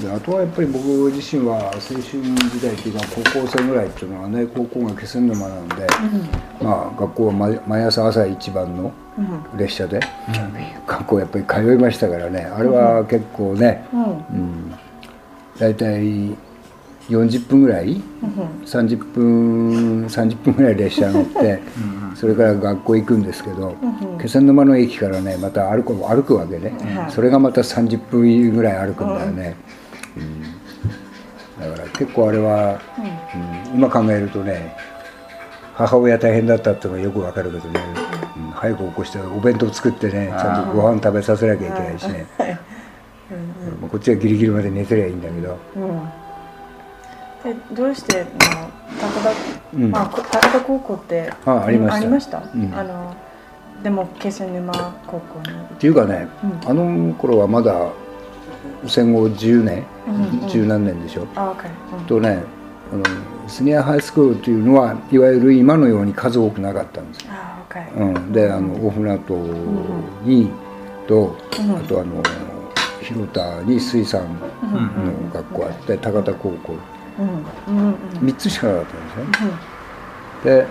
であとはやっぱり僕自身は青春時代っていうか高校生ぐらいっていうのはね高校が気仙沼なので、まあ学校は毎毎朝朝一番の列車で、学校やっぱり通いましたからねあれは結構ね、うん。大体40分ぐらい、30分30分ぐらい列車乗ってそれから学校行くんですけど、気仙沼の駅からねまた歩く歩くわけね、それがまた30分ぐらい歩くんだよね、だから結構あれは、うん。今考えるとね母親大変だったっていうのがよくわかるけどね、うん早く起こしてお弁当作ってねちゃんとご飯食べさせなきゃいけないしね、うんこっちはギリギリまで寝てりゃいいんだけど、でどうしてあの高田、うん。あこ高田高校ってあありました。ありました、うん。あのでも気仙沼高校に。っていうかね、あの頃はまだ戦後10年、うん十何年でしょ、うん。とねあのシニアハイスクールというのはいわゆる今のように数多くなかったんです。よ、うん、であの大船渡にと、うんあとあの広田に水産の学校あって高田高校。うんうんうん。3つしかなかったんですよね、で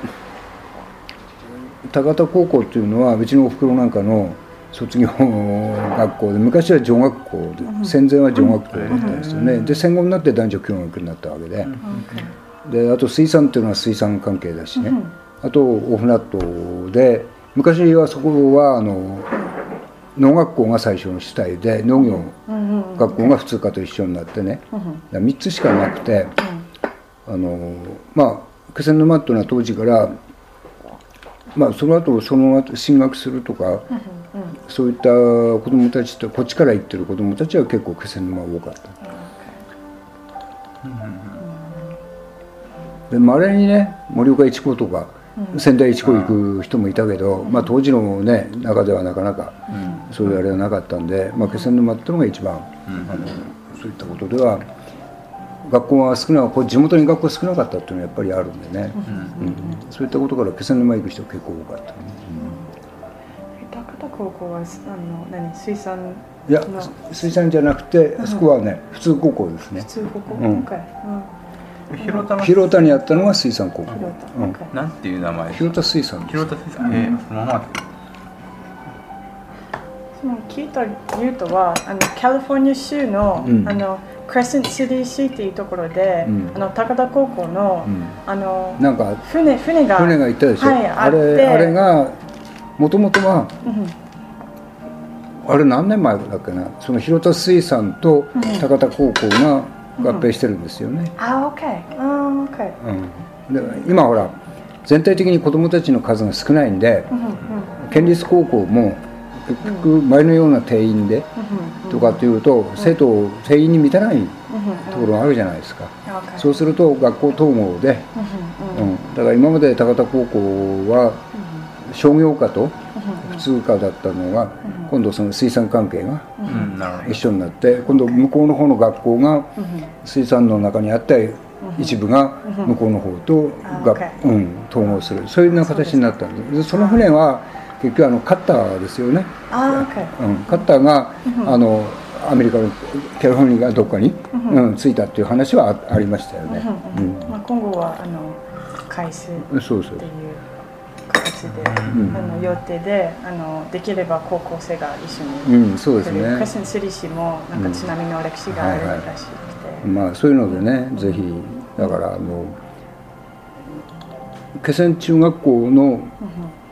高田高校っていうのはうちのおふくろなんかの卒業学校で昔は女学校で、戦前は女学校だったんですよね、で戦後になって男女共学になったわけで、であと水産っていうのは水産関係だしね、あと大船渡で昔はそこはあの農学校が最初の主体で農業学校が普通科と一緒になってね、3つしかなくて、あのまあ気仙沼っていうのは当時からまあその後その後進学するとか、そういった子どもたちとこっちから行ってる子どもたちは結構気仙沼多かった。でまれにね盛岡一高とか、仙台一高行く人もいたけど、まあ、当時のね中ではなかなかそういうあれはなかったんで、まあ、気仙沼っていうのが一番、あのそういったことでは学校が少なこう地元に学校少なかったっていうのはやっぱりあるんでね、うん。そういったことから気仙沼行く人結構多かった。ね、高田高校はあの何水産いやの水産じゃなくてあそこはね。普通高校ですね。普通高校、うん。OK うん。広田の。広田にあったのが水産高校。広田、うん。なんていう名前？ですか広田水産です。広田水産。えーそのままその聞いた言うとはあのカリフォルニア州の,、うん。あのクレセントシティシーっていうところで、うん。あの高田高校の、うん。あのなんか船船が船が行ったでしょ、はいあれあれがもともとはうんあれ何年前だっけな？その広田水産と高田高校が合併してるんですよね、あ OK あ OK うん。で今ほら全体的に子どもたちの数が少ないんで、県立高校も結局前のような定員でとかっていうと生徒定員に満たないところがあるじゃないですか、そうすると学校統合で、うん、だから今まで高田高校は商業科と普通科だったのが今度その水産関係が一緒になって今度向こうの方の学校が水産の中にあった一部が向こうの方とあがうん、統合する。そういうような形になったんででその船は結局あのカッターですよね、うん、カッターがあのアメリカのキャリフォルニアがどっかに、うん、着いたっていう話はあありましたよね、うん。まあ、今後はあの回数ってそうそういう形で、あの予定であのできれば高校生が一緒にうん、そうですね。クレセントシティ市もなんか津波の歴史があるらしくて、まあそういうのでねぜひだからあの気仙中学校の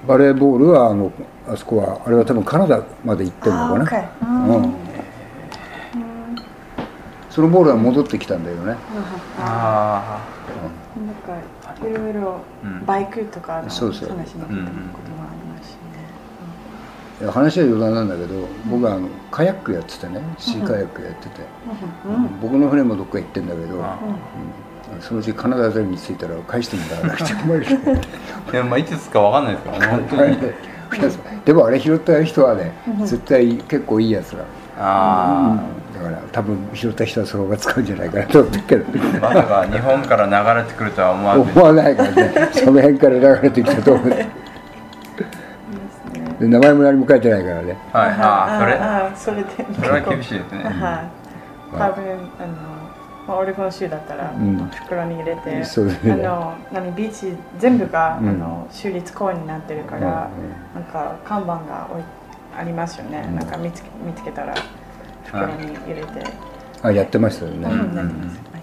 バレーボールはあのあそこはあれは多分カナダまで行ってるのかな、あ OK うん、そのボールは戻ってきたんだよね、あなんかいろいろうん。バイクとかの話そうそう。のこともありますしね。いや話は余談なんだけど僕はあのカヤックやっててね。シーカヤックやってて、僕の船もどっか行ってんだけど、あうん。そのうちカナダに着いたら返してもらわなくちゃ困るでもまあいつつかわかんないですからね本当に。でもあれ拾った人はね絶対結構いいやつだあだから多分拾った人はそこが使うんじゃないかなと思ってけど。まさか日本から流れてくるとは思わない。思わないからねその辺から流れてきたと思う。で名前も何も書いてないからね。はい。ああそれ。それで。それは厳しいですね、はい。多分あのまあ、オレゴン州だったら袋に入れて、う、あの何ビーチ全部が、うん、あの州立公園になってるから、うん、なんか看板がおいありますよね、なんか見つけ見つけたら。袋に入れて、あやってましたよね、うん、やっ